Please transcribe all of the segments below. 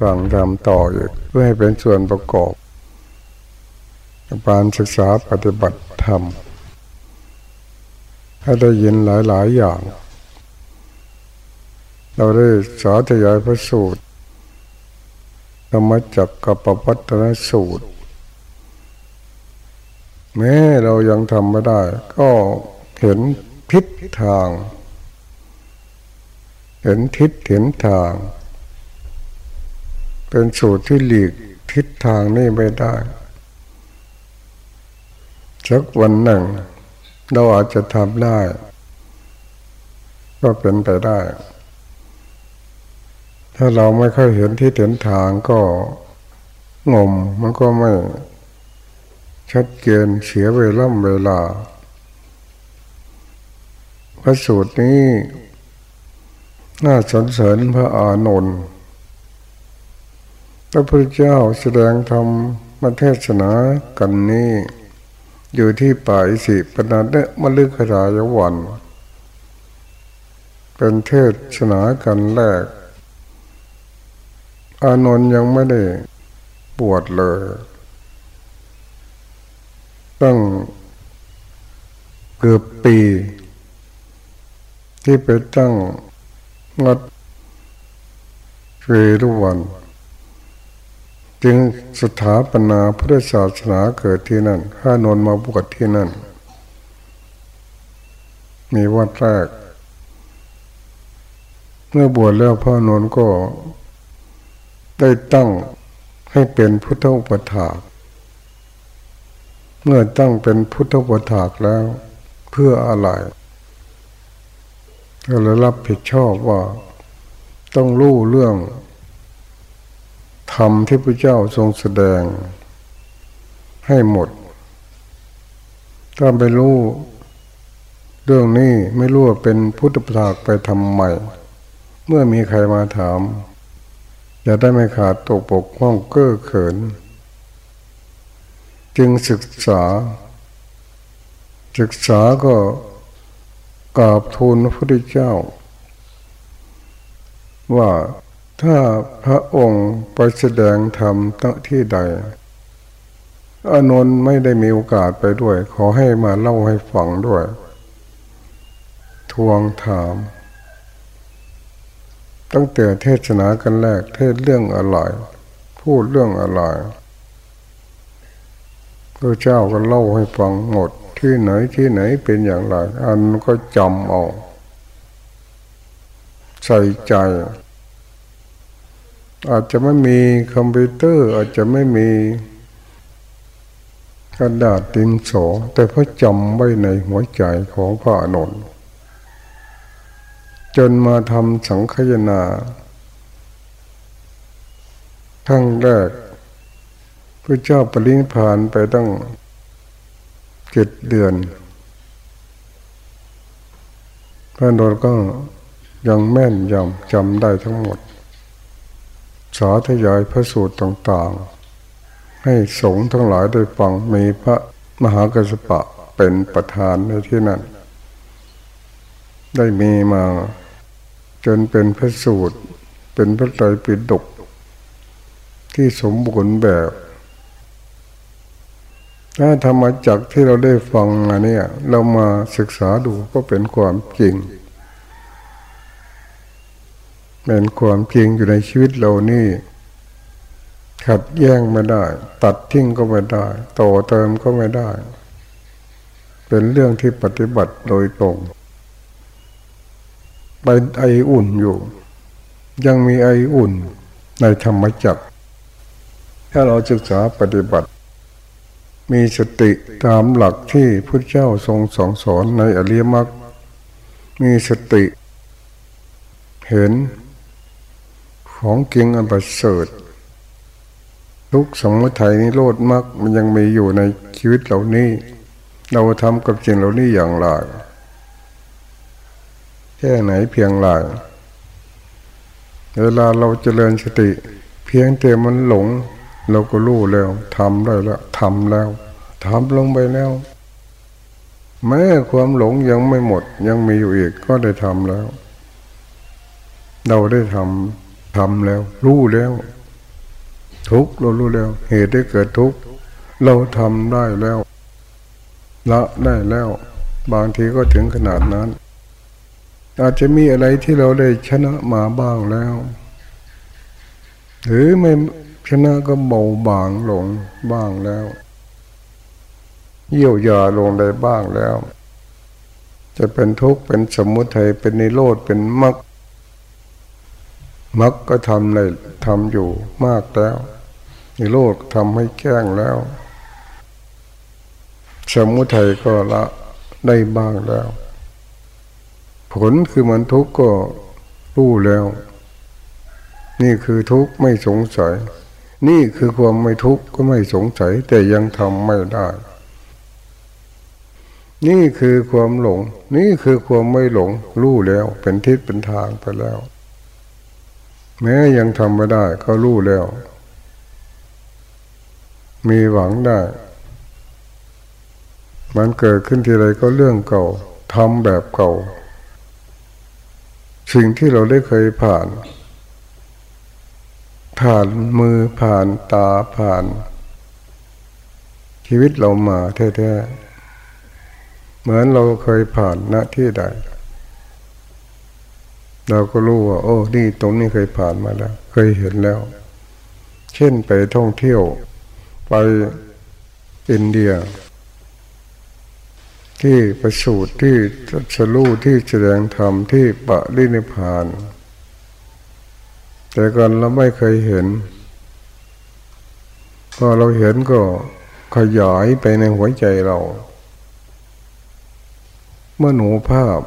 ฟังทำต่ออีกเพื่อให้เป็นส่วนประกอบการศึกษาปฏิบัติธรรมให้ได้ยินหลาย ๆ อย่าง เราได้สาธยายพระสูตรธรรมจักกับปวัตนสูตร แม้เรายังทำไม่ได้ ก็เห็นทิศทาง เห็นทิศเห็นทาง เป็นสูตรที่หลีกทิศทางนี่ไม่ได้สักวันหนึ่ง เราอาจจะทำได้ ก็เป็นไปได้ ถ้าเราไม่ค่อยเห็นที่เห็นทางก็งมมันก็ไม่ ชัดเจนเสียเวลาเวลาพระสูตรนี้น่าสนเสริญพระอานนท์ พระพุทธเจ้าแสดงธรรมมาเทศนากันนี้ อยู่ที่ป่าอิสิปนาเนมลึกขรายวัน เป็นเทศนากันแรก อานนท์ยังไม่ได้บวชเลย ตั้งเกือบปี ที่ไปตั้งงัดเวรุวัน จึงสถาปนาพุทธศาสนาเกิดที่นั่นข้านนมาบวชที่นั่น มีวัดแรก เมื่อบวชแล้วพ่อนนก็ได้ตั้งให้เป็นพุทธอุปถาก เมื่อตั้งเป็นพุทธอุปถากแล้วเพื่ออะไรก็เลยรับผิดชอบว่า ต้องรู้เรื่อง ธรรมที่พระเจ้าทรงแสดงให้หมด ถ้าไปรู้เรื่องนี้ไม่รู้ว่าเป็นพุทธประทากไปทำใหม่ เมื่อมีใครมาถาม จะได้ไม่ขาดตกปกห้องเก้อเขิน จึงศึกษา ศึกษาก็กราบทูลพระพุทธเจ้า ว่า ถ้าพระองค์ไปแสดงธรรมที่ใดอานนท์ไม่ได้มีโอกาสไปด้วย ขอให้มาเล่าให้ฟังด้วย ทวงถาม ตั้งแต่เทศนากันแรกเทศเรื่องอะไร พูดเรื่องอะไรพระเจ้าก็เล่าให้ฟังหมด ที่ไหนที่ไหนเป็นอย่างไร อันก็จำเอาใส่ใจ อาจจะไม่มีคอมพิวเตอร์ อาจจะไม่มีกระดาษดินสอ แต่พระจำไว้ในหัวใจของพระอนุนจนมาทำสังคยนาทั้งแรกพระเจ้าปรินิพานไปตั้งเจ็ดเดือน พระนนก็ยังแม่นยำจำได้ทั้งหมด สาธยายพระสูตรต่างๆ ให้สงฆ์ทั้งหลายได้ฟังมีพระมหากรสปะเป็นประธานในที่นั้น ได้มีมาจนเป็นพระสูตร เป็นพระไตรปิฎกที่สมบูรณ์แบบถ้าธรรมจักที่เราได้ฟังอันนี้เรามาศึกษาดูก็เป็นความจริง เป็นความจริงอยู่ในชีวิตเรานี่ ขัดแย้งไม่ได้ ตัดทิ้งก็ไม่ได้ต่อเติมก็ไม่ได้ เป็นเรื่องที่ปฏิบัติโดยตรงไปไออุ่นอยู่ ยังมีไออุ่นในธรรมจักถ้าเราศึกษาปฏิบัติ มีสติตามหลักที่พระเจ้าทรงสอนสอนในอริยมรรคมีสติ เห็น ของเก่งอันประเสริฐทุกสมุทัยนิโรธมรรคมันยังมีอยู่ในชีวิตเหล่านี้ เราทำกับสิ่งเหล่านี้อย่างไรแค่ไหนเพียงไรเวลาเราเจริญสติ เพียงแต่มันหลง เราก็รู้แล้วทำได้แล้วทำแล้วทำลงไปแล้ว แม้ความหลงยังไม่หมดยังมีอยู่อีกก็ได้ทำแล้ว เราได้ทำ ทำแล้ว รู้แล้ว ทุกเรารู้แล้ว เหตุได้เกิดทุกเราทำได้แล้ว ละได้แล้ว บางทีก็ถึงขนาดนั้น อาจจะมีอะไรที่เราได้ชนะมาบ้างแล้ว หรือไม่ชนะก็เบาบางลงบ้างแล้วเยี่ยวยาลงได้บ้างแล้ว จะเป็นทุกข์เป็นสมุทัยเป็นนิโรธเป็นมรรค มรรคก็ทำเลยทำอยู่มากแล้วนิโรธทำให้แก้งแล้ว สมุทัยก็ละได้บ้างแล้ว ผลคือมันทุกข์ก็รู้แล้ว นี่คือทุกข์ไม่สงสัย นี่คือความไม่ทุกข์ก็ไม่สงสัย แต่ยังทำไม่ได้ นี่คือความหลง นี่คือความไม่หลงรู้แล้ว เป็นทิศเป็นทางไปแล้ว แม้ยังทำไม่ได้ ก็รู้แล้ว มีหวังได้ มันเกิดขึ้นทีไรก็เรื่องเก่าทำแบบเก่า สิ่งที่เราได้เคยผ่าน ผ่านมือผ่านตาผ่าน ชีวิตเรามาแท้ๆเหมือนเราเคยผ่านณที่ใด เราก็รู้ว่า โอ้นี่ตรงนี้เคยผ่านมาแล้ว เคยเห็นแล้ว เช่นไปท่องเที่ยว ไปอินเดีย ที่ประสูตรที่สรู้ที่แสดงธรรมที่ปะรินิพพาน แต่ก่อนเราไม่เคยเห็น พอเราเห็นก็ขยายไปในหัวใจเรา เมื่อหนูภาพ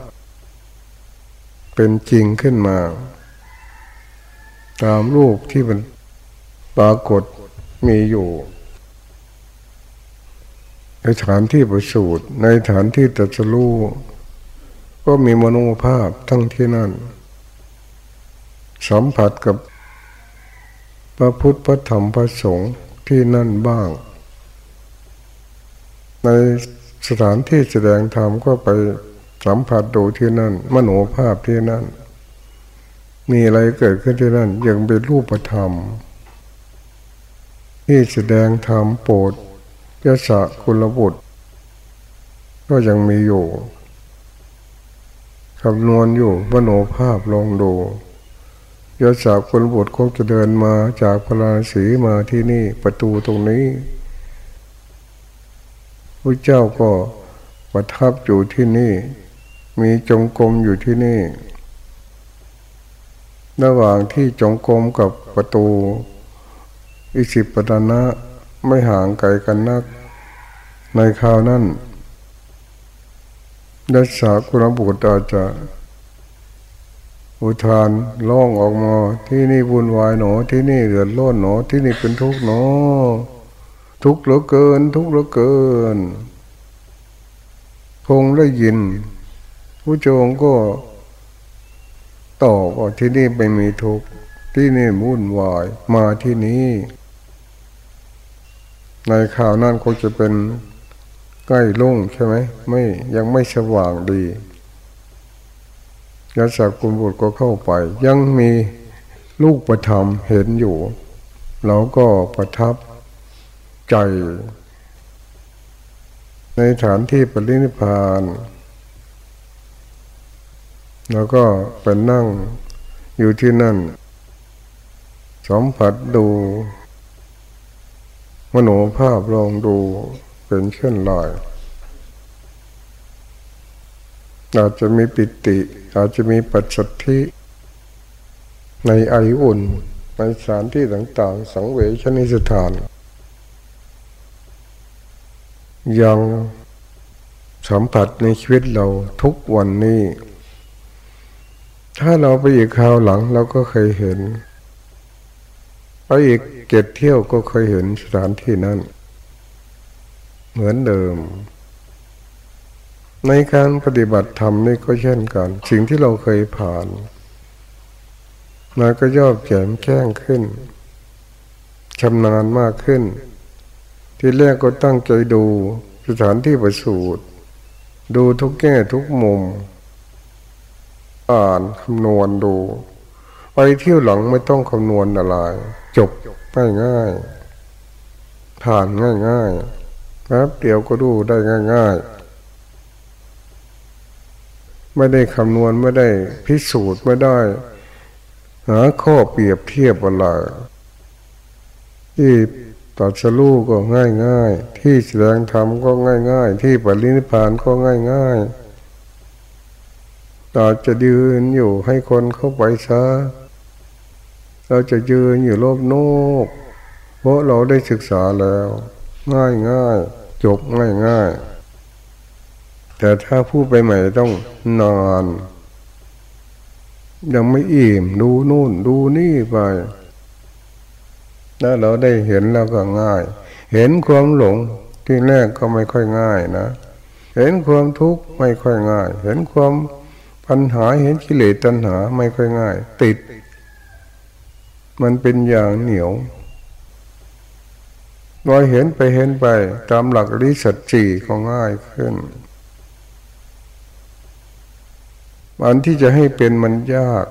เป็นจริงขึ้นมา ตามรูปที่มันปรากฏมีอยู่ ในฐานที่ประสูตรในฐานที่ตรัสรู้ก็มีมโนภาพทั้งที่นั่น สัมผัสกับพระพุทธพระธรรมพระสงฆ์ที่นั่นบ้าง ในสถานที่แสดงธรรมก็ไป สัมผัสดูที่นั่น มโนภาพที่นั่น มีอะไรเกิดขึ้นที่นั่น ยังเป็นรูปธรรม ที่แสดงธรรมโปรดยศกุลบุตร ก็ยังมีอยู่คำนวณอยู่มโนภาพลองดูยศกุลบุตรคงจะเดินมาจากพราศีมาที่นี่ประตูตรงนี้พระเจ้าก็ประทับอยู่ที่นี่ มีจงกรมอยู่ที่นี่ ระหว่างที่จงกรมกับประตู อิสิปตนะไม่ห่างไกลกันนัก ในคราวนั้นดัชสากุลบุตรอาจจะอุทานร้องออกมาที่นี่วุ่นวายหนอที่นี่เดือดร้อนหนอที่นี่เป็นทุกข์หนอ ทุกข์เหลือเกิน ทุกข์เหลือเกิน คงได้ยิน ผู้จงก็ตอบว่าที่นี่ไม่มีทุกข์ที่นี่วุ่นวายมาที่นี้ ในข่าวนั้นคงจะเป็นใกล้ลุ่งใช่ไหมไม่ยังไม่สว่างดียาสักกุลบุตรก็เข้าไป ยังมีลูกประธรรมเห็นอยู่เราก็ประทับใจ ในฐานที่ปรินิพาน แล้วก็เป็นนั่งอยู่ที่นั่นสัมผัสดู มโนภาพลองดูเป็นเช่นไรอาจจะมีปิติ อาจจะมีปัจสัทธิ ในไออุ่น ในสถานที่ต่างๆ สังเวชนิสถาน ยังสัมผัสในชีวิตเราทุกวันนี้ ถ้าเราไปอีกคราวหลังเราก็เคยเห็น ไปอีกเกตเที่ยวก็เคยเห็นสถานที่นั้น เหมือนเดิม ในการปฏิบัติธรรมนี่ก็เช่นกัน สิ่งที่เราเคยผ่านมันก็ย่อแข็มแข้งขึ้นชำนาญมากขึ้น ที่แรกก็ตั้งใจดูสถานที่ประสูตรดูทุกแง่ทุกมุม อ่านคำนวณดู ไปเที่ยวหลังไม่ต้องคำนวณอะไร จบง่ายง่ายๆผ่านง่ายง่ายๆแป๊บเดียวก็ดูได้ง่ายง่ายๆไม่ได้คำนวณไม่ได้พิสูจน์ไม่ได้ หาข้อเปรียบเทียบอะไรที่ตัดสลูก็ง่ายง่ายๆที่แสดงธรรมก็ง่ายง่ายๆที่ปรินิพานก็ง่ายง่ายๆ เราจะยืนอยู่ให้คนเข้าไปซะเราจะยืนอยู่รอบโนกเพราะเราได้ศึกษาแล้ว ง่ายง่ายจบง่ายง่ายแต่ถ้าผู้ไปใหม่ต้องนานยังไม่อิ่มดูนู่นดูนี่ไปถ้าเราได้เห็นแล้วก็ง่าย เห็นความหลงที่แรกก็ไม่ค่อยง่ายนะ เห็นความทุกข์ไม่ค่อยง่าย เห็นความ ปัญหาเห็นกิเลสตัณหาไม่ค่อยง่าย ติด มันเป็นอย่างเหนียวลอยเห็นไปเห็นไป ตามหลักริสัจจีก็ง่ายขึ้น อันที่จะให้เป็นมันยาก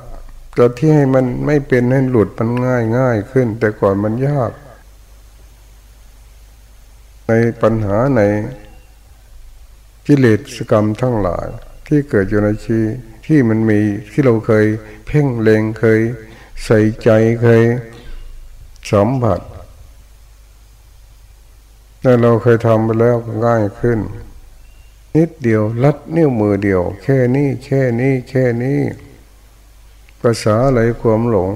แต่ที่ให้มันไม่เป็นให้หลุดมันง่ายง่ายขึ้น แต่ก่อนมันยาก ในปัญหาในกิเลสกรรมทั้งหลาย ที่เกิดอยู่ในชีที่มันมีที่เราเคย เพ่งเลงเคย ใส่ใจเคยสัมผัสแล้วเราเคยทำไปแล้วง่ายขึ้น นิดเดียวลัดนิ้วมือเดียว แค่นี้แค่นี้แค่นี้ภาษาอะไรความหลง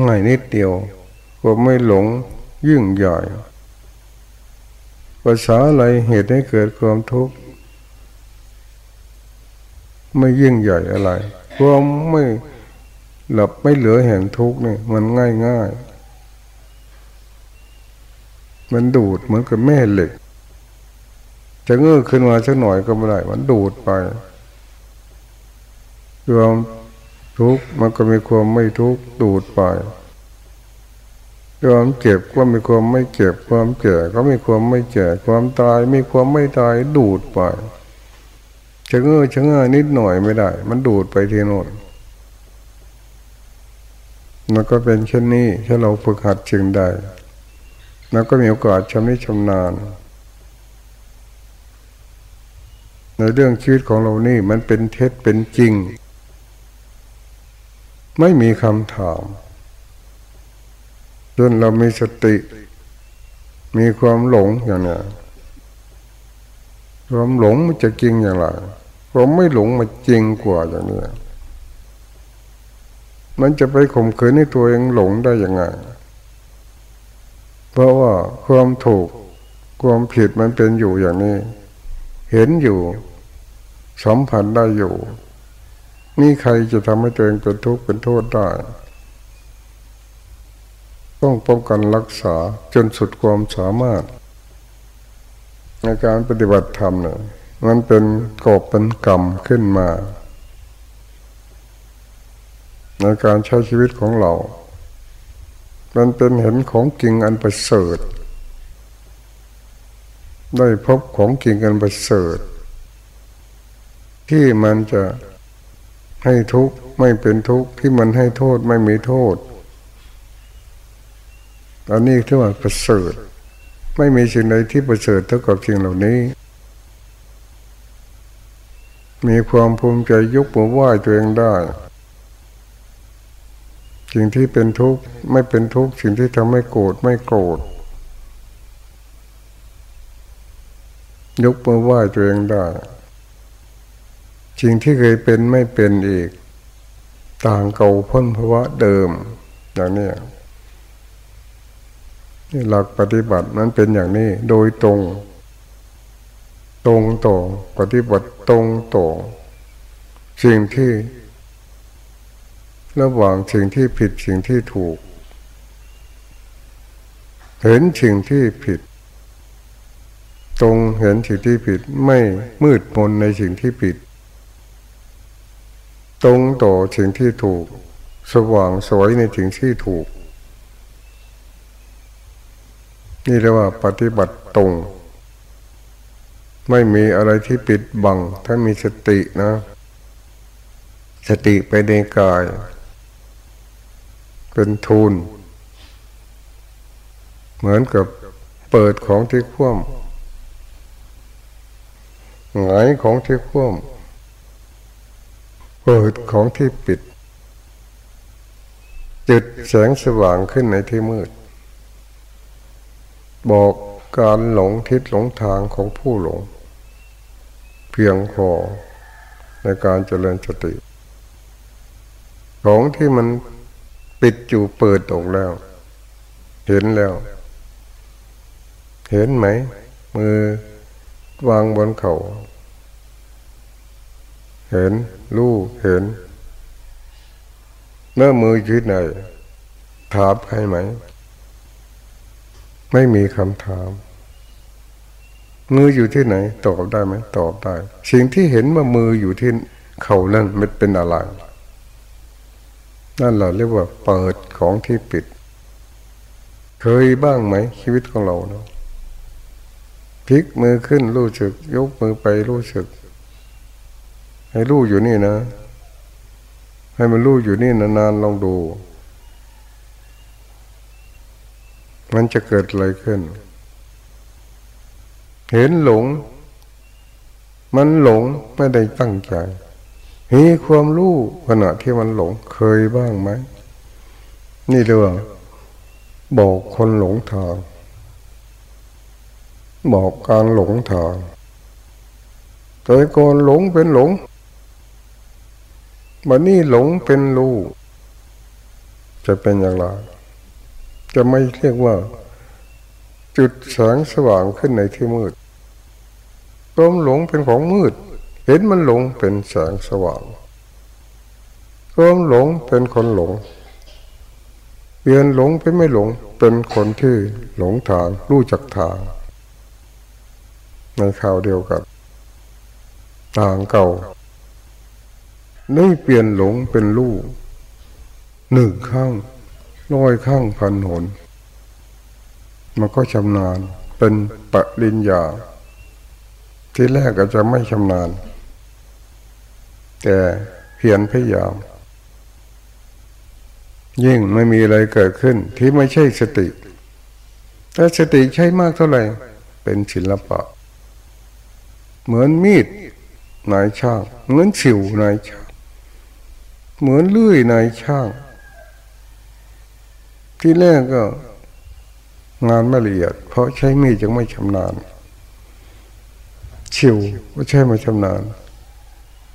ง่ายนิดเดียวความไม่หลงยิ่งใหญ่ภาษาอะไรเหตุให้เกิดความทุกข์ ไม่ยิ่งใหญ่อะไรความไม่หลับไม่เหลือแห่งทุกข์นี่มันง่ายง่ายมันดูดเหมือนกับแม่เหล็ก จะเงื้อขึ้นมาสักหน่อยก็ไม่ได้ มันดูดไปความทุกข์มันก็มีความไม่ทุกข์ดูดไปความเจ็บก็มีความไม่เจ็บความแก่ก็มีความไม่แก่ความตายมีความไม่ตายดูดไป ชะเง้อชะเง้อนิดหน่อยไม่ได้ มันดูดไปที่โน่นมันก็เป็นเช่นนี้ถ้าเราฝึกหัดจึงได้แล้วก็มีโอกาสชำนิชำนาญ ในเรื่องชีวิตของเรานี่มันเป็นเท็จเป็นจริง ไม่มีคำถามจนเรามีสติ มีความหลงอย่างนี้ ความหลงมันจะจริงอย่างไรความไม่หลงมันจริงกว่าอย่างนี้ มันจะไปข่มขืนให้ตัวเองหลงได้ยังไง เพราะว่าความถูกความผิดมันเป็นอยู่อย่างนี้ เห็นอยู่สัมผัสได้อยู่ นี่ใครจะทำให้ตัวเองเป็นทุกข์เป็นโทษได้ ต้องป้องกันรักษาจนสุดความสามารถ ในการปฏิบัติธรรมเนี่ยมันเป็นกอบเป็นกรรมขึ้นมา ในการใช้ชีวิตของเรา มันเป็นเห็นของจริงอันประเสริฐ ได้พบของจริงอันประเสริฐ ที่มันจะให้ทุกข์ไม่เป็นทุกข์ที่มันให้โทษไม่มีโทษ อันนี้ที่ว่าประเสริฐ ไม่มีสิ่งใดที่ประเสริฐเท่ากับสิ่งเหล่านี้ มีความภูมิใจยกมือไหว้ตัวเองได้ สิ่งที่เป็นทุกข์ไม่เป็นทุกข์สิ่งที่ทำให้โกรธไม่โกรธยกมือไหว้ตัวเองได้สิ่งที่เคยเป็นไม่เป็นอีก ต่างเก่าพ้นภาวะเดิมอย่างนี้ หลักปฏิบัตินั้นเป็นอย่างนี้ โดยตรง ตรงต่อปฏิบัติตรงต่อสิ่งที่ ระหว่างสิ่งที่ผิดสิ่งที่ถูก เห็นสิ่งที่ผิด ตรงเห็นสิ่งที่ผิดไม่มืดมนในสิ่งที่ผิด ตรงต่อสิ่งที่ถูก สว่างสวยในสิ่งที่ถูก นี่เรียกว่าปฏิบัติตรง ไม่มีอะไรที่ปิดบัง ถ้ามีสตินะ สติไปในกาย เป็นทูล เหมือนกับเปิดของที่คว่ำหงายของที่คว่ำเปิดของที่ปิดจุดแสงสว่างขึ้นในที่มืด บอกการหลงทิศหลงทางของผู้หลง เพียงพอในการเจริญสติ ของที่มันปิดอยู่เปิดออกแล้ว เห็นแล้ว เห็นไหม มือวางบนเขาเห็นรู้เห็นเมื่อมือยืดไหนถามใครไหม ไม่มีคำถาม มืออยู่ที่ไหน ตอบได้ไหมตอบได้ สิ่งที่เห็นว่ามืออยู่ที่เขานั่นมันเป็นอะไร นั่นเราเรียกว่าเปิดของที่ปิด เคยบ้างไหม ชีวิตของเราเนาะพลิกมือขึ้นรู้สึก ยกมือไปรู้สึก ให้รู้อยู่นี่นะ ให้มันรู้อยู่นี่นานๆลองดู มันจะเกิดอะไรขึ้น เห็นหลง มันหลงไม่ได้ตั้งใจมีความรู้ขณะที่มันหลงเคยบ้างไหม นี่เรื่องบอกคนหลงทางบอกการหลงทางแต่ก่อนหลงเป็นหลงวันนี้หลงเป็นรู้จะเป็นอย่างไร จะไม่เรียกว่า จุดแสงสว่างขึ้นในที่มืดความหลงเป็นของมืด เห็นมันหลงเป็นแสงสว่างความหลงเป็นคนหลงเปลี่ยนหลงเป็นไม่หลง เป็นคนที่หลงทางรู้จักทาง ในข่าวเดียวกันทางเก่าได้เปลี่ยนหลงเป็นลูกหนึ่งข้าง ร้อยข้างพันหน มันก็ชำนาญเป็นปริญญา ที่แรกก็จะไม่ชำนาญ แต่เพียรพยายาม ยิ่งไม่มีอะไรเกิดขึ้นที่ไม่ใช่สติ ถ้าสติใช้มากเท่าไหร่ เป็นศิลปะ เหมือนมีดนายช่าง เหมือนสิวนายช่าง เหมือนเลื่อยในช่าง ที่แรกก็งานไม่ละเอียด เพราะใช้มีดยังไม่ชำนาญชิวก็ใช่ไม่ชำนาญ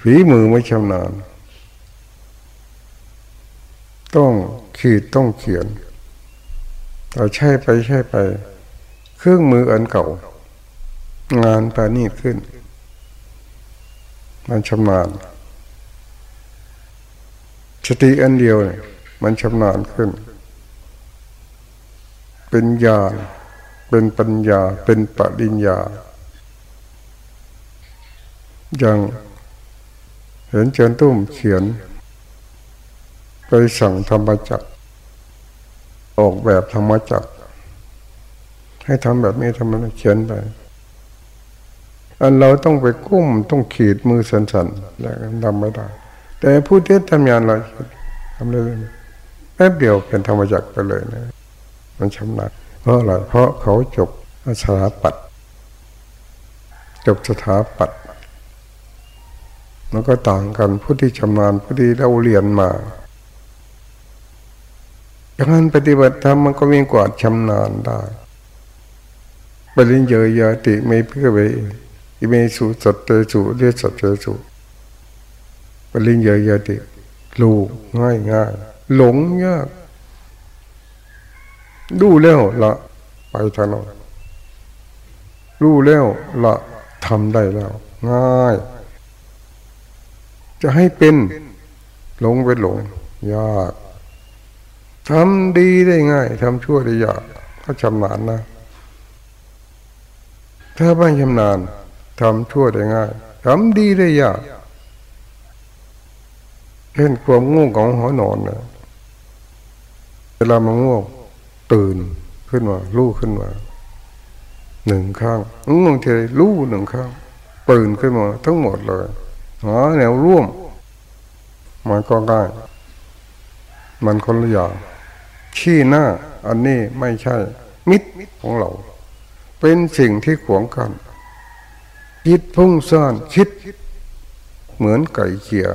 ฝีมือไม่ชำนาญ ต้องขีดต้องเขียนเราใช้ไปใช้ไป เครื่องมืออันเก่า งานปานีขึ้น มันชำนาญสติอันเดียวเนี่ยมันชำนาญขึ้น เป็นญาณเป็นปัญญา เป็นปริญญา อย่างเห็นเจินตุ้มเขียน ไปสั่งธรรมจักออกแบบธรรมจักให้ทำแบบนี้ทำมันเขียนไป อันเราต้องไปกุ้มต้องขีดมือสันๆแล้วทำไม่ได้ แต่ผู้เทศทำงานเราทำเลยแป๊บเดียวเป็นธรรมจักรไปเลยนะ มันชำนาญเพราะอะไรเพราะเขาจบสถาปัตจบสถาปัตมันก็ต่างกันผู้ที่ชำนาญผู้ที่เราเรียนมาดังนั้นปฏิบัติธรรมมันก็มีกว่าชำนาญได้ปริญญายาติไม่เพื่อไปอิเมสุสัตเตสุเรียสัตเตสุปริญญาญาติรู้ง่ายง่ายหลงยาก รู้แล้วละไปทางโน้นรู้แล้วละทำได้แล้ว ง่าย จะให้เป็นหลงไปหลง ยากทำดีได้ง่ายทำชั่วได้ยากก็ชำนาญนะ ถ้าไม่ชำนาญทำชั่วได้ง่ายทำดีได้ยากเช่นความง่วงของหัวนอนเนี่ยเวลามันง่วง ตื่นขึ้นมาลู่ขึ้นมาหนึ่งข้างง่วงทีลู่หนึ่งข้างตื่นขึ้นมาทั้งหมดเลยหาแนวร่วมมันก็ง่ายมันคนละอย่างขี้หน้า อันนี้ไม่ใช่ มิตรของเรา เป็นสิ่งที่ขวงกันคิดพุ่งซ่านคิด เหมือนไก่เขีย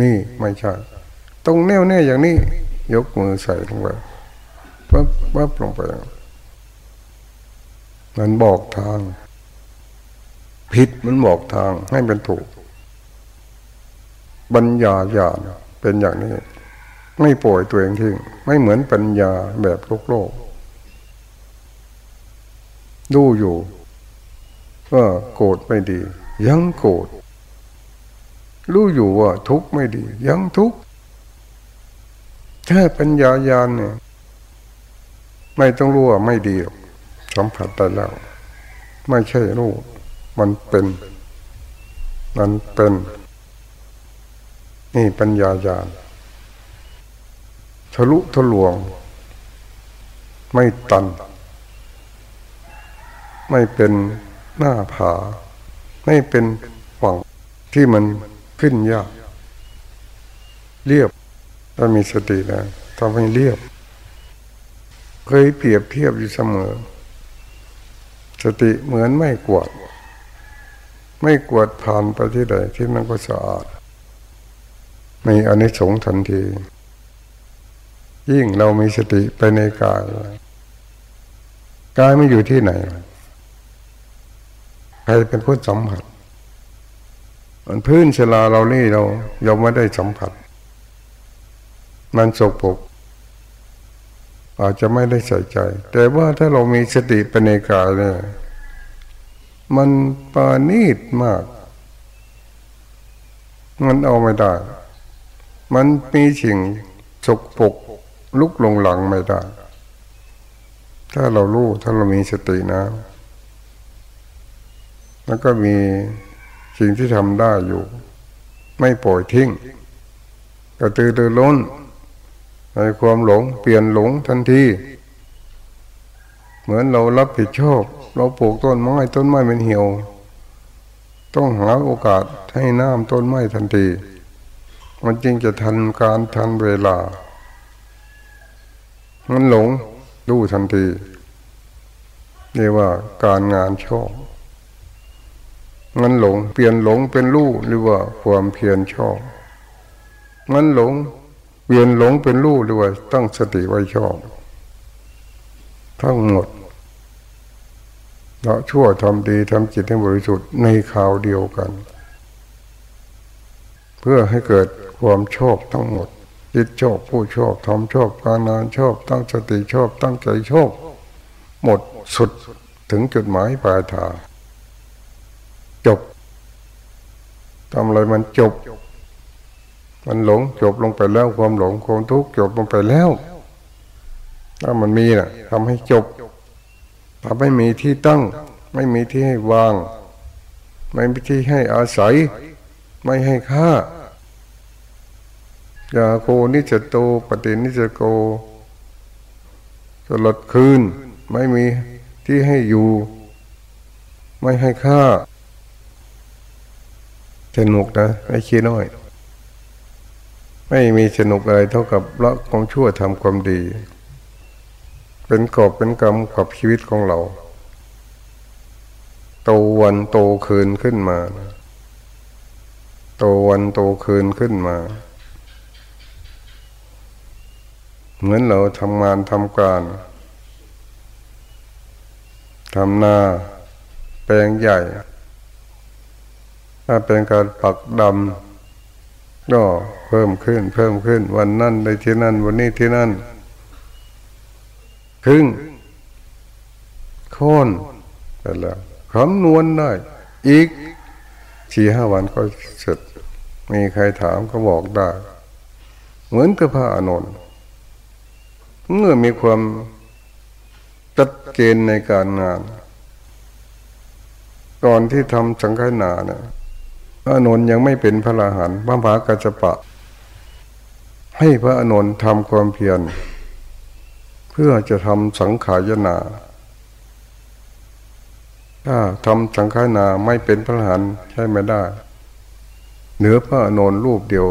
นี่ไม่ใช่ตรงแน่วแน่อย่างนี้ ยกมือใส่ลงไป ปั๊บปั๊บลงไปมันบอกทาง ผิดมันบอกทางให้เป็นถูกปัญญาญาณเป็นอย่างนี้ ไม่ปล่อยตัวเองทิ้งไม่เหมือนปัญญาแบบโลกโลก ดูอยู่ว่าโกรธไม่ดี ยังโกรธรู้อยู่ว่าทุกข์ไม่ดี ยังทุกข์ถ้าปัญญาญาณเนี่ย ไม่ต้องรู้ว่าไม่ดีสัมผัสได้แล้ว ไม่ใช่รู้ มันเป็น มันเป็น นี่ปัญญาญาณทะลุทะลวง ไม่ตัน ไม่เป็นหน้าผา ไม่เป็นฝั่งที่มันขึ้นยาก เรียบถ้ามีสตินะทำให้เรียบ เคยเปรียบเทียบอยู่เสมอ สติเหมือนไม่กวด ไม่กวดผ่านไปที่ใดที่มันก็สะอาดมีอนิสงส์ทันที ยิ่งเรามีสติไปในกายกายไม่อยู่ที่ไหน ใครเป็นผู้สัมผัสมันพื้นชลาเรานี่เรายังไม่ได้สัมผัส มันสกปรก อาจจะไม่ได้ใส่ใจ แต่ว่าถ้าเรามีสติปัญญาเนี่ยมันปานีตมาก มันเอาไม่ได้ มันมีสิ่งสกปกลุกลงหลังไม่ได้ ถ้าเรารู้ถ้าเรามีสตินะ แล้วก็มีสิ่งที่ทำได้อยู่ ไม่ปล่อยทิ้งกระตือรือร้น ในความหลงเปลี่ยนหลงทันที เหมือนเรารับผิดชอบ เราปลูกต้นไม้ต้นไม้เป็นเหี่ยว ต้องหาโอกาสให้น้ำต้นไม้ทันที มันจึงจะทันการทันเวลา มันหลงดูทันทีเรียกว่าการงานชอบมันหลงเปลี่ยนหลงเป็นรู้หรือว่าความเพียรชอบมันหลง เปลี่ยนหลงเป็นรู้หรือว่าตั้งสติไว้ชอบ ทั้งหมดละชั่วทำดีทำจิตให้บริสุทธิ์ในข่าวเดียวกัน เพื่อให้เกิดความชอบทั้งหมดจิตชอบผู้ชอบทำชอบการงานชอบ ตั้งสติชอบตั้งใจชอบหมดสุดถึงจุดหมายปลายทางจบทำอะไรมันจบ มันหลงจบลงไปแล้วความหลงความทุกข์จบลงไปแล้วถ้ามันมีนะ่ะทำให้จบถ้าไม่มีที่ตั้ง ไม่มีที่ให้วาง ไม่มีที่ให้อาศัย ไม่ให้ค่ายาโคนิจโตปฏินิจโกสลดคืน ไม่มีที่ให้อยู่ ไม่ให้ค่าสนุกนะไม่คิดน้อย ไม่มีสนุกอะไรเท่ากับละความชั่วทำความดี เป็นกอบเป็นกรรมกับชีวิตของเราโตวันโตคืนขึ้นมาโตวันโตคืนขึ้นมา เหมือนเราทำงานทำการทำนาแปลงใหญ่ ถ้าเป็นการปักดำ ก็เพิ่มขึ้น เพิ่มขึ้น วันนั่นในที่นั่น วันนี้ที่นั่น ครึ่งโค่นไปแล้วคำนวณได้ อีกสี่ห้าวันก็เสร็จ มีใครถามก็บอกได้ เหมือนกับพระอานนท์เมื่อมีความจัดเกณฑ์ในการงาน ก่อนที่ทำสังฆนาเนี่ย พระอนุนยังไม่เป็นพระอรหันต์พระมหากัจจปะ ให้พระอนุนทำความเพียร เพื่อจะทำสังขายนา ถ้าทำสังขายนาไม่เป็นพระอรหันต์ใช่ไม่ได้ เหนือพระอนุนรูปเดียว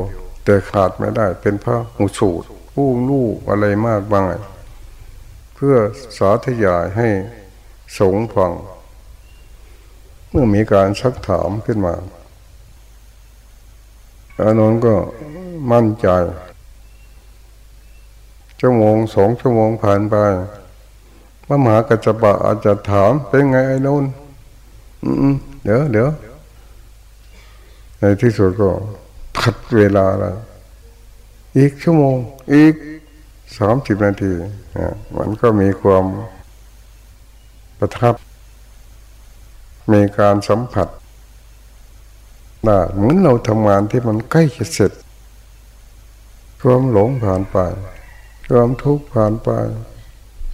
แต่ขาดไม่ได้เป็นพระหูสูตรผู้ลูกอะไรมากบางเพื่อสาธยายให้สงฟัง เมื่อมีการซักถามขึ้นมา อานนท์ก็มั่นใจชั่วโมงสองชั่วโมงผ่านไปพระมหากัจจปะอาจจะถามเป็นไงไอ้นนท์เดี๋ยวเดี๋ยวในที่สุดก็ผัดเวลาล้วอีกชั่วโมง อีกสามสิบนาทีมันก็มีความประทับ มีการสัมผัส ได้เหมือนเราทำงานที่มันใกล้จะเสร็จ ความหลงผ่านไป ความทุกข์ผ่านไป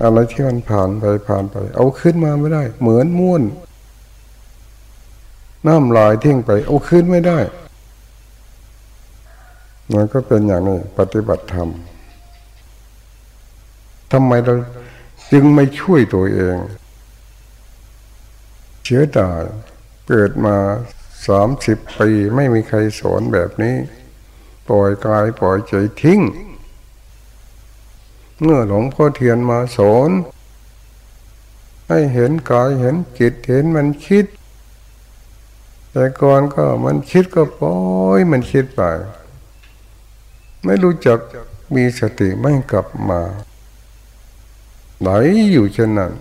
อะไรที่มันผ่านไปผ่านไป เอาขึ้นมาไม่ได้ เหมือนม้วนน้ำลายทิ้งไป เอาขึ้นไม่ได้มันก็เป็นอย่างนี้ปฏิบัติธรรมทำไมเราจึงไม่ช่วยตัวเอง เชื้อตายเกิดมา สามสิบปีไม่มีใครสอนแบบนี้ ปล่อยกายปล่อยใจทิ้ง เมื่อหลวงพ่อเทียนมาสอนให้เห็นกายเห็นจิตเห็นมันคิด แต่ก่อนก็มันคิดก็ปล่อยมันคิดไป ไม่รู้จักมีสติไม่กลับมาไหลอยู่เช่นนั้น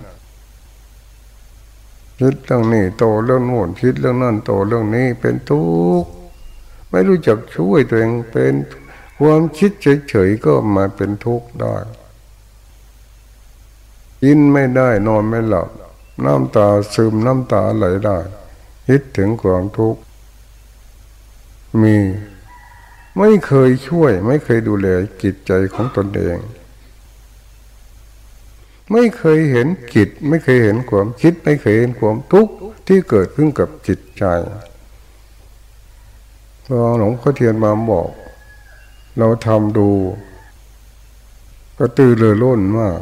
คิดเรื่องนี้โตเรื่องโน้นคิดเรื่องนั้นโตเรื่องนี้เป็นทุกข์ไม่รู้จักช่วยตัวเองเป็นความคิดเฉยๆก็มาเป็นทุกข์ได้กินไม่ได้นอนไม่หลับ น้ำตาซึมน้ำตาไหลได้ คิดถึงความทุกข์มี ไม่เคยช่วย ไม่เคยดูแลจิตใจของตนเอง ไม่เคยเห็นจิต ไม่เคยเห็นความคิด ไม่เคยเห็นความทุกข์ที่เกิดขึ้นกับจิตใจพอหลวงพ่อเทียนมาบอก เราทำดู ก็ตื่นเรือล้นมาก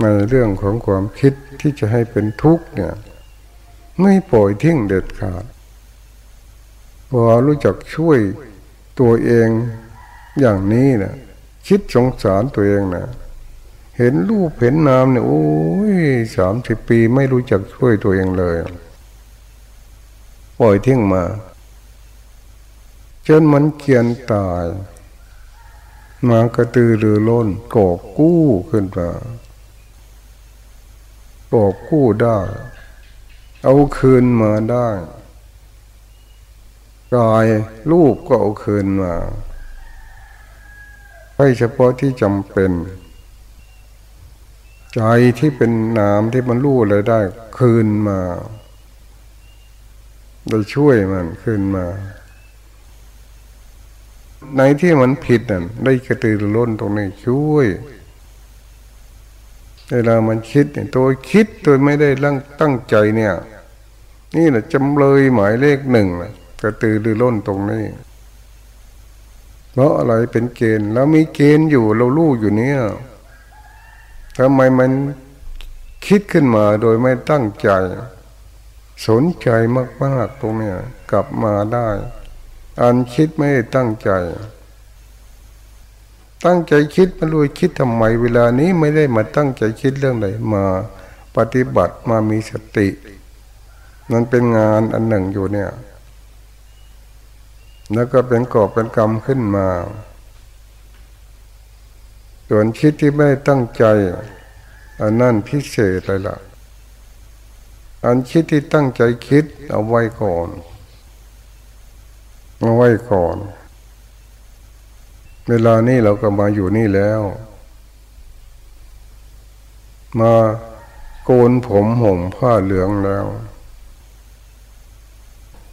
ในเรื่องของความคิดที่จะให้เป็นทุกข์เนี่ย ไม่ปล่อยทิ้งเด็ดขาดพอรู้จักช่วยตัวเองอย่างนี้นะคิดสงสารตัวเองนะ เห็นรูปเห็นนามเนี่ยโอ้ยสามสิบปีไม่รู้จักช่วยตัวเองเลยปล่อยทิ้งมาจนมันเกียนตายมากระตือรือร้นกอบกู้ขึ้นมากอบกู้ได้ เอาคืนมาได้กายรูปก็เอาคืนมาไม่เฉพาะที่จำเป็น ใจที่เป็นนามที่มันรู้อะไรได้ คืนมาได้ช่วยมันคืนมา ในที่มันผิดนั่นได้กระตือรือร้นตรงนี้ช่วยเวลามันคิดเนี่ยตัวคิดตัวไม่ได้ตั้งตั้งใจเนี่ย นี่แหละจำเลยหมายเลขหนึ่งกระตือรือร้นตรงนี้เพราะอะไรเป็นเกณฑ์แล้วมีเกณฑ์อยู่เราลู่อยู่เนี่ย ทำไมมันคิดขึ้นมาโดยไม่ตั้งใจ สนใจมากๆตรงเนี้ยกลับมาได้ อันคิดไม่ได้ตั้งใจ ตั้งใจคิดมาลุยคิดทำไม เวลานี้ไม่ได้มาตั้งใจคิดเรื่องไหนมาปฏิบัติมามีสติมันเป็นงานอันหนึ่งอยู่เนี่ย แล้วก็เป็นกอบเป็นกรรมขึ้นมา ส่วนคิดที่ไม่ตั้งใจอันนั่นพิเศษเลยล่ะ อันคิดที่ตั้งใจคิดเอาไว้ก่อน เอาไว้ก่อน เวลานี้เราก็มาอยู่นี่แล้ว มาโกนผมห่มผ้าเหลืองแล้ว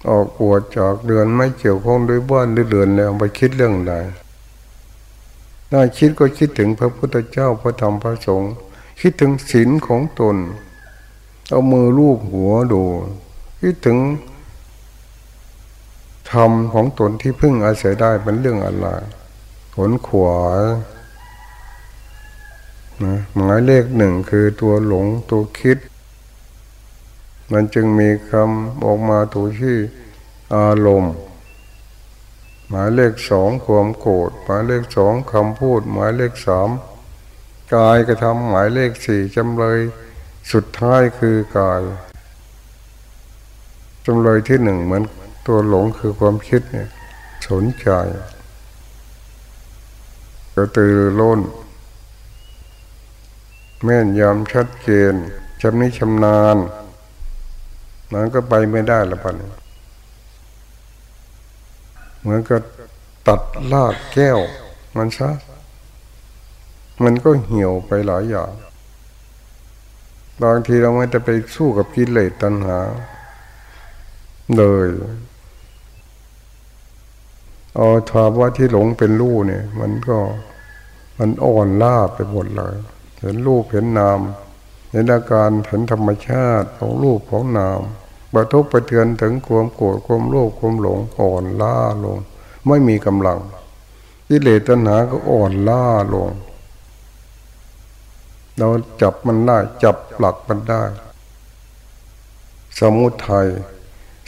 ออกปวดจากเดือนไม่เกี่ยวข้องด้วยบ้านด้วยเดือนแล้วไปคิดเรื่องใด ถ้าคิดก็คิดถึงพระพุทธเจ้าพระธรรมพระสงฆ์คิดถึงศีลของตน เอามือลูบหัวดู คิดถึงธรรมของตนที่พึ่งอาศัยได้เป็นเรื่องอะไรผลขวายนะหมายเลขหนึ่งคือตัวหลงตัวคิด มันจึงมีคำออกมาถูที่อารมณ์ หมายเลขสองความโกรธหมายเลขสองคำพูด หมายเลขสามกายกระทำหมายเลขสี่จำเลยสุดท้ายคือกายจำเลยที่หนึ่งเหมือนตัวหลงคือความคิดเนี่ยสนใจกระตือร้นแม่นยำชัดเจนชำนิชำนาญมันก็ไปไม่ได้ละปัน เหมือนกับตัดลากแก้ว มันซะมันก็เหี่ยวไปหลายอย่างบางทีเราไม่จะไปสู้กับกิเลสตัณหา เลยเอาทาว่าที่หลงเป็นรูเนี่ย มันก็มันอ่อนล้าไปหมดเลย เห็นรูปเห็นนามเห็นอาการเห็นธรรมชาติของรูปของนาม บรรทุกไปเทือนถึงความโกรธความโลภความหลงอ่อนล้าลง ไม่มีกำลังกิเลสตัณหาก็อ่อนล้าลง เราจับมันได้จับหลักมันได้ สมุทัย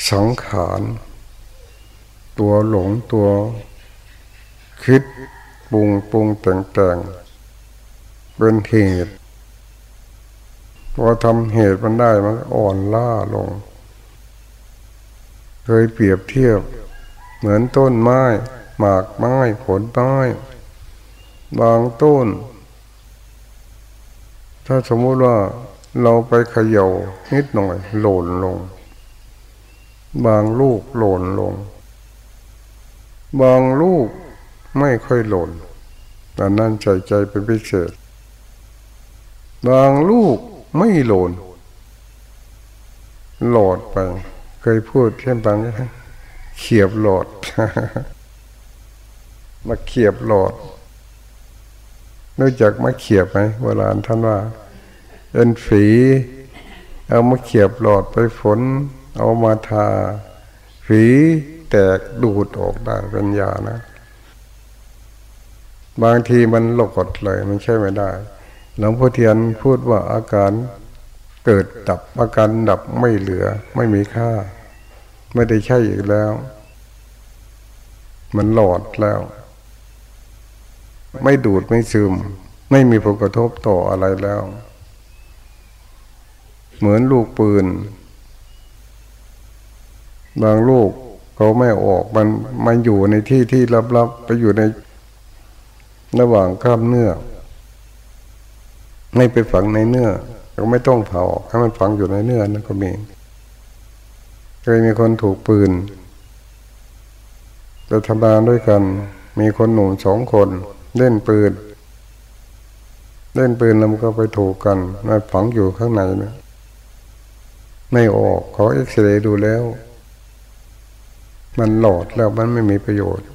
สังขารตัวหลงตัวคิดปรุงปรุงแต่งแต่งเป็นเหตุพอทำเหตุมันได้มันอ่อนล้าลง ยเปรียบเทียบ เหมือนต้นไม้หมากไม้ผลไม้บางต้น ถ้าสมมติว่าเราไปเขย่านิดหน่อยหล่นลง บางลูกหล่นลง บางลูกไม่ค่อยหล่นแต่นั่นใจใจเป็นพิเศษ บางลูกไม่หล่นหลอดไป เคยพูดเช่นบางเขียบหลอด มาเขียบหลอดรู้จักมาเขียบไหมโบราณท่านว่าเป็นฝีเอามาเขียบหลอดไปฝน เอามาทา ฝีแตกดูดออกได้เป็นยานะ บางทีมันหลกดเลย มันใช่ไม่ได้ หลวงพ่อเทียนพูดว่าอาการ เกิดดับอาการดับไม่เหลือ ไม่มีค่า ไม่ได้ใช่อีกแล้ว มันหลอดแล้ว ไม่ดูดไม่ซึม ไม่มีผลกระทบต่ออะไรแล้ว เหมือนลูกปืน บางลูกเขาไม่ออกมันมันอยู่ในที่ที่ลับๆไปอยู่ในระหว่างข้ามเนื้อ ไม่ไปฝังในเนื้อ ก็ไม่ต้องเผาให้มันฝังอยู่ในเนื้อนั่นก็มีเคยมีคนถูกปืนจะทำงานด้วยกัน มีคนหนุ่มสองคน เล่นปืน เล่นปืนแล้วมันก็ไปถูกกันมันฝังอยู่ข้างในนะไม่ออกเขาเอ็กซเรย์ดูแล้ว มันหลอดแล้วมันไม่มีประโยชน์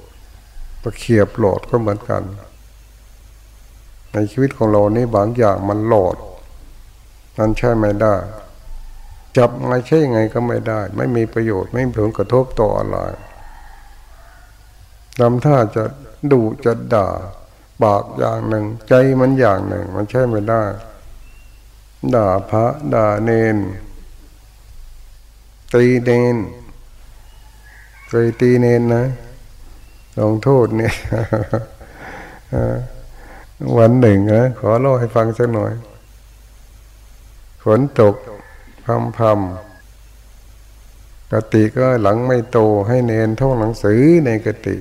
ตะเขียบหลอดก็เหมือนกัน ในชีวิตของเรานี่บางอย่างมันหลอด มันใช่ไม่ได้ จับไงใช่ไงก็ไม่ได้ ไม่มีประโยชน์ไม่มีผลกระทบต่ออะไรทำท่าจะดูจะด่าปากอย่างหนึ่ง ใจมันอย่างหนึ่ง มันใช่ไม่ได้ ด่าพระด่าเนนตีเนนเคยตีเนนนะลงโทษเนี่ยวันหนึ่งนะขอเล่าให้ฟังสักหน่อย ฝนตกพำพำกติก็หลังไม่โตให้เนนท่องหนังสือในกติ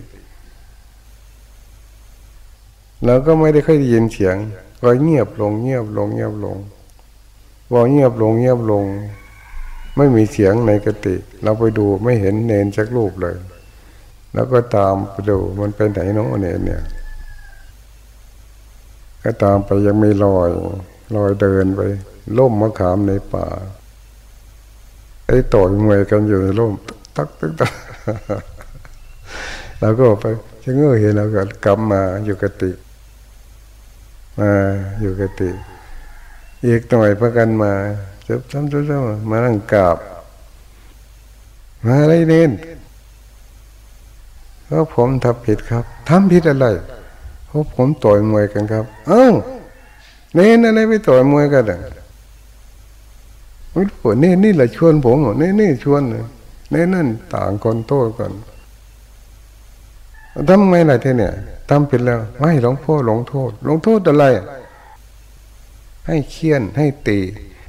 เราก็ไม่ได้ค่อยได้ยินเสียง ก็เงียบลงเงียบลงเงียบลงพอเงียบลงเงียบลง ไม่มีเสียงในกติ เราไปดูไม่เห็นเนนสักรูปเลย แล้วก็ตามไปดูมันเป็นไหนน้องเนนเนี่ย ก็ตามไปยังไม่ลอยลอยเดินไป ล่มมะขามในป่า ไอ้ต่อยมวยกันอยู่ในร่มตักตักตักเราก็ไปจะเงยเห็นเราก็กลับมาอยู่กติมาอยู่กติ อีกหน่อยพระกันมาจบซ้ำซ้ำมานั่งกราบ มาอะไรเน้นก็ผมทำผิดครับทำผิดอะไรเพราะผมต่อยมวยกันครับ เอ้าเน้นอะไรไปต่อยมวยกันอะ ม่รู้นี่นี่แหละชวนผมนี่นี่ชวนเลยนี่นั่นต่างคนโทษกันทำไมล่ะทีเนี่ยทำผิดแล้วไม่หลวงพ่อหลงโทษหลงโทษอะไร ให้เคี่ยนให้ตี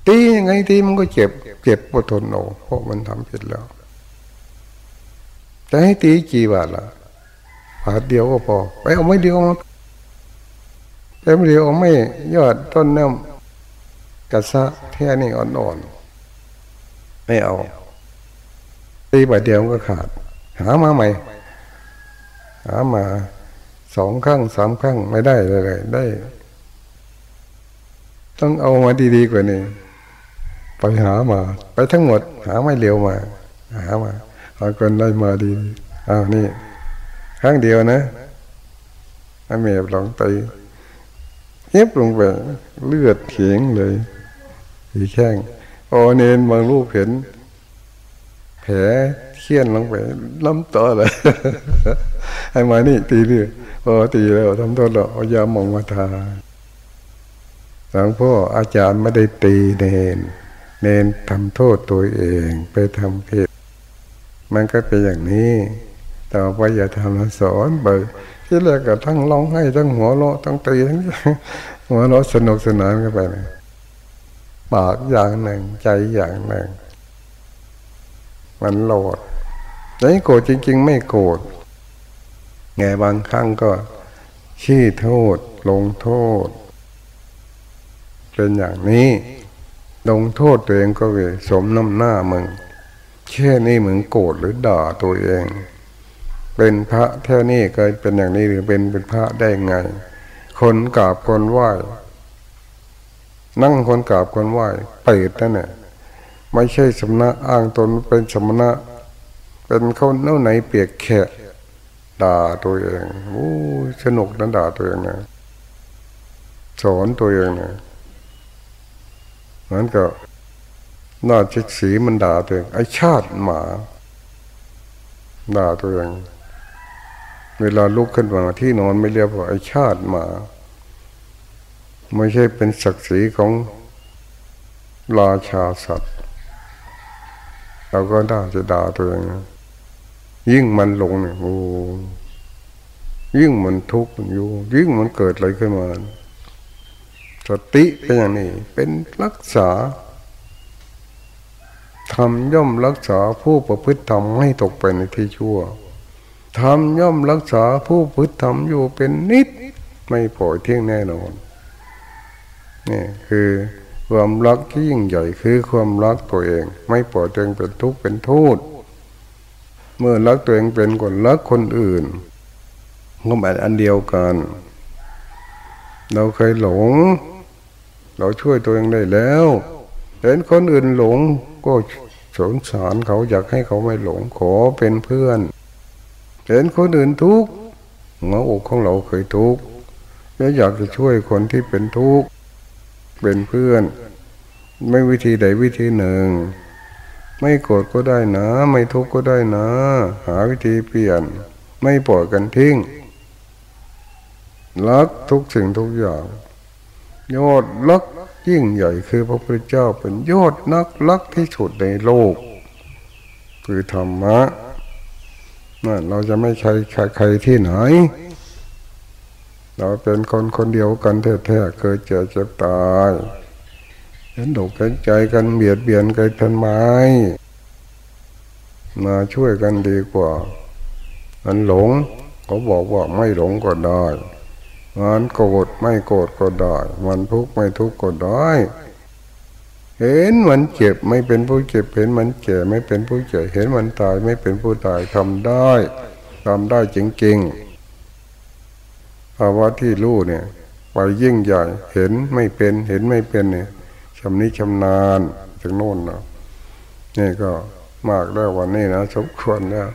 ตียังไงตีมันก็เจ็บ เจ็บปวดทนเอเพราะมันทำผิดแล้วจะให้ตีกี่บาทล่ะบาทเดียวก็พอ ไปเอาไม่เดียวมาแต่ไม่เดียวเอาไม่ยอดต้นน้ำกระซะแท่นี่อ่อนๆ ไม่เอาตีบาทเดียวก็ขาด หามาใหม่ หามาสองครั้งสามครั้งไม่ได้เลยได้ ต้องเอามาดีๆกว่านี้ไปหามา ไปทั้งหมด หาไม่เร็วมา หามาเอาคนได้มาดีอ้าวนี่ครั้งเดียวนะอ้เมย์ลองไปเย็บลงไปเลือดเขียงเลยอีแข้ง โอเนนบางรูปเห็น แผลเคี้ยนลงไปล้ำต่อเลยให้มานี่ตีดิโอตีแล้วทำโทษเราเอายามองมาทาหลวงพ่ออาจารย์ไม่ได้ตีเนน เนนทำโทษตัวเองไปทำผิด มันก็เป็นอย่างนี้ ต่อไปอย่าทำนะสอนไปที่แรกก็ทั้งร้องให้ทั้งหัวเราะทั้งตีทั้งหัวเราะสนุกสนานกันไปนะ ปากอย่างหนึ่ง ใจอย่างหนึ่ง มันโลดแต่โกรธจริง ๆ ไม่โกรธไงบางครั้งก็ชี้โทษ ลงโทษ เป็นอย่างนี้ ลงโทษตัวเองก็เลยสมน้ำหน้ามึงแค่นี้มึงโกรธหรือด่าตัวเอง เป็นพระแค่นี้เคยเป็นอย่างนี้หรือเป็นเป็นพระได้ไง คนกราบคนไหว้ นั่งคนกราบคนไหว้เปิดนั่นแหละไม่ใช่สมณะอ้างตนเป็นสมณะ เป็นคนเน่าไหนเปียกแขะด่าตัวเองโอ้สนุกนั้นด่าตัวเองนะสอนตัวเองนะนั้นก็น่าจิกสีมันด่าตัวเองไอชาติหมาด่าตัวเองเวลาลุกขึ้นมาที่นอนไม่เรียกว่าไอชาติหมา ไม่ใช่เป็นศักดิ์ศรีของราชาสัตว์ เราก็ได้จะด่าตัวเองยิ่งมันหลงเนี่ยโอ้ยิ่งมันทุกข์อยู่ ยิ่งมันเกิดอะไรขึ้นมา สติเป็นอย่างนี้ เป็นรักษาทำย่อมรักษาผู้ประพฤติธรรมให้ตกไปในที่ชั่วทำย่อมรักษาผู้ประพฤติธรรมอยู่เป็นนิด ไม่ปล่อยเที่ยงแน่นอน นี่คือความรักที่ยิ่งใหญ่คือความรักตัวเอง ไม่ปล่อยตัวเองเป็นทุกข์เป็นโทษเมื่อรักตัวเองเป็นคนรักคนอื่นก็แบบอันเดียวกัน เราเคยหลง เราช่วยตัวเองได้แล้วเห็นคนอื่นหลงก็สงสารเขาอยากให้เขาไม่หลงขอเป็นเพื่อนเห็นคนอื่นทุกข์หัวอกของเราเคยทุกข์แล้วอยากจะช่วยคนที่เป็นทุกข์ เป็นเพื่อน ไม่วิธีใดวิธีหนึ่ง ไม่โกรธก็ได้นะ ไม่ทุกข์ก็ได้นะ หาวิธีเปลี่ยน ไม่ปล่อยกันทิ้งรักทุกสิ่งทุกอย่างยอดรักยิ่งใหญ่คือพระพุทธเจ้าเป็นยอดนักรักที่สุดในโลก คือธรรมะนั่นเราจะไม่ใช่ใครใครที่ไหน เราเป็นคนคนเดียวกันแท้ๆเคยเจอเจ็บตายเห็นดกเห็นใจกันเบียดเบียนกันทำไมมาช่วยกันดีกว่ามันหลงเขาบอกว่าไม่หลงก็ได้มันโกรธไม่โกรธก็ได้ มันทุกข์ไม่ทุกข์ก็ได้ เห็นมันเจ็บไม่เป็นผู้เจ็บ เห็นมันเจ็บไม่เป็นผู้เจ็บ เห็นมันตายไม่เป็นผู้ตายทำได้ทำได้จริงๆ ภาวะที่รู้เนี่ยไปยิ่งใหญ่เห็นไม่เป็นเห็นไม่เป็นเนี่ยชำนิชำนาญจากโน่นนะนี่ก็มากแล้ววันนี้นะสมควรแล้ว